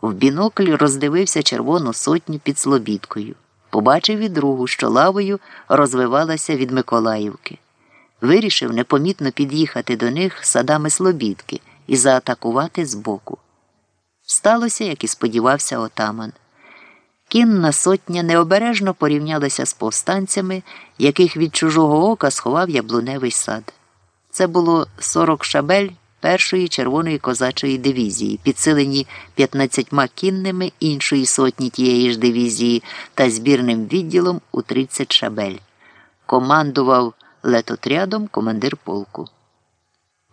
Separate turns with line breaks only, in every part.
В бінокль роздивився червону сотню під Слобідкою. Побачив і другу, що лавою розвивалася від Миколаївки. Вирішив непомітно під'їхати до них садами Слобідки і заатакувати збоку. Сталося, як і сподівався отаман. Кінна сотня необережно порівнялася з повстанцями, яких від чужого ока сховав яблуневий сад. Це було 40 шабель першої червоної козачої дивізії, підсилені 15 кінними іншої сотні тієї ж дивізії та збірним відділом у 30 шабель. Командував летотрядом командир полку.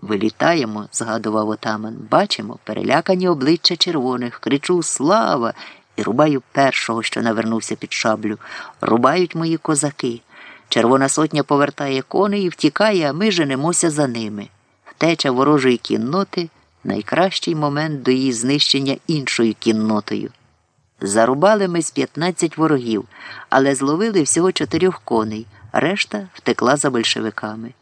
Вилітаємо, згадував отаман. Бачимо перелякані обличчя червоних, кричу Слава! і рубаю першого, що навернувся під шаблю. Рубають мої козаки. Червона сотня повертає коней і втікає, а ми женемося за ними. Втеча ворожої кінноти найкращий момент до її знищення іншою кіннотою. Зарубали ми з 15 ворогів, але зловили всього чотирьох коней, решта втекла за большевиками.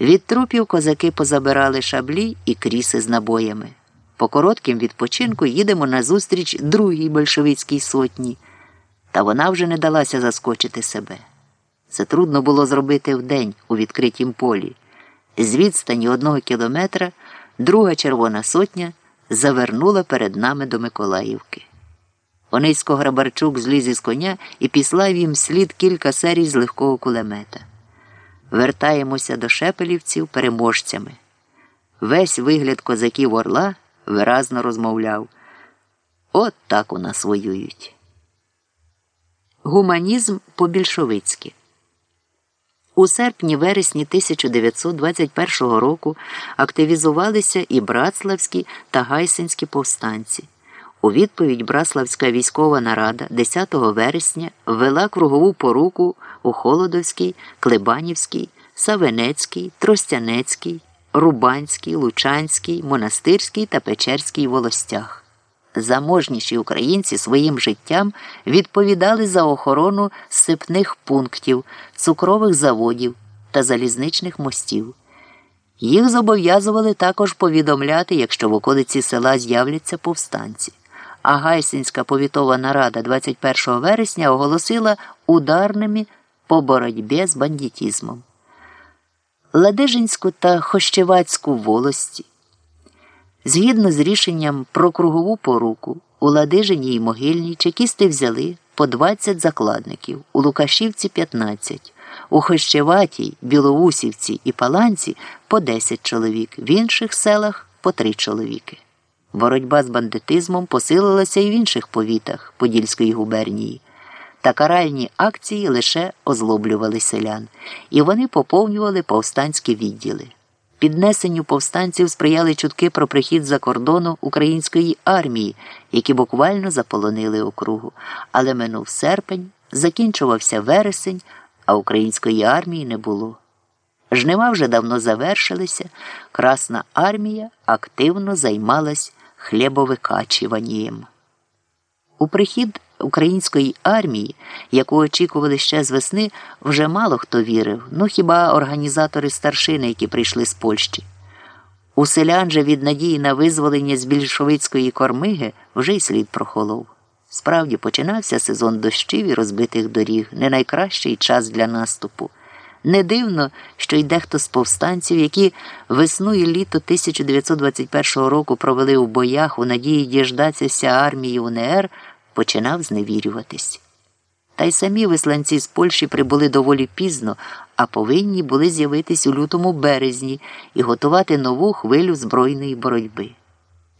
Від трупів козаки позабирали шаблі і кріси з набоями. По коротким відпочинку їдемо назустріч другій большевицькій сотні, та вона вже не далася заскочити себе. Це трудно було зробити вдень у відкритім полі. З відстані одного кілометра друга червона сотня завернула перед нами до Миколаївки. Онисько Грабарчук зліз із коня і післав їм слід кілька серій з легкого кулемета. Вертаємося до шепелівців переможцями. Весь вигляд козаків орла виразно розмовляв. От так у нас воюють. Гуманізм по-більшовицьки. У серпні вересні 1921 року активізувалися і братславські та гайсинські повстанці. У відповідь Браславська військова нарада 10 вересня ввела кругову поруку у Холодовській, Клебанівській, Савенецькій, Тростянецькій, Рубанській, Лучанській, Монастирській та Печерській волостях. Заможніші українці своїм життям відповідали за охорону сипних пунктів, цукрових заводів та залізничних мостів. Їх зобов'язували також повідомляти, якщо в околиці села з'являться повстанці. А Гайсинська повітова нарада 21 вересня оголосила ударними по боротьбі з бандитізмом. Ладижинську та Хощевацьку волості. Згідно з рішенням про кругову поруку, у Ладижині і Могильній чекісти взяли по 20 закладників, у Лукашівці 15, у Хощеватій, Білоусівці і Паланці по 10 чоловік, в інших селах по 3 чоловіки. Боротьба з бандитизмом посилилася і в інших повітах Подільської губернії. Та каральні акції лише озлоблювали селян, і вони поповнювали повстанські відділи. Піднесенню повстанців сприяли чутки про прихід за кордону української армії, які буквально заполонили округу. Але минув серпень, закінчувався вересень, а української армії не було. Жнива вже давно завершилися, Красна армія активно займалась хлібовикачуванням. У прихід української армії, яку очікували ще з весни, вже мало хто вірив, ну хіба організатори старшини, які прийшли з Польщі. У селян же від надії на визволення з більшовицької кормиги вже й слід прохолов. Справді починався сезон дощів і розбитих доріг, не найкращий час для наступу. Не дивно, що й дехто з повстанців, які весну і літо 1921 року провели у боях у надії діждатися армії УНР, починав зневірюватись. Та й самі висланці з Польщі прибули доволі пізно, а повинні були з'явитись у лютому березні і готувати нову хвилю збройної боротьби.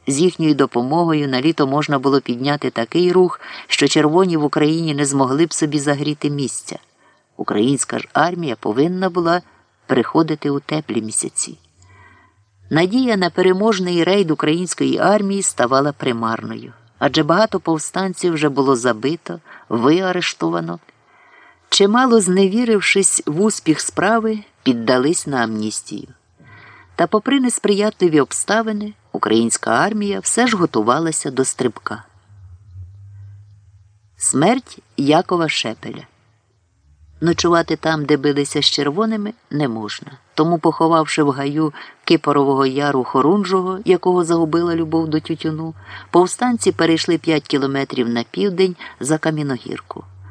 З їхньою допомогою на літо можна було підняти такий рух, що червоні в Україні не змогли б собі загріти місця. Українська ж армія повинна була приходити у теплі місяці. Надія на переможний рейд української армії ставала примарною, адже багато повстанців вже було забито, виарештовано. Чимало зневірившись в успіх справи, піддались на амністію. Та, попри несприятливі обставини, українська армія все ж готувалася до стрибка. Смерть Якова Шепеля Ночувати там, де билися з червоними, не можна. Тому, поховавши в гаю Кипорового яру Хорунжого, якого загубила любов до тютюну, повстанці перейшли 5 кілометрів на південь за Каміногірку.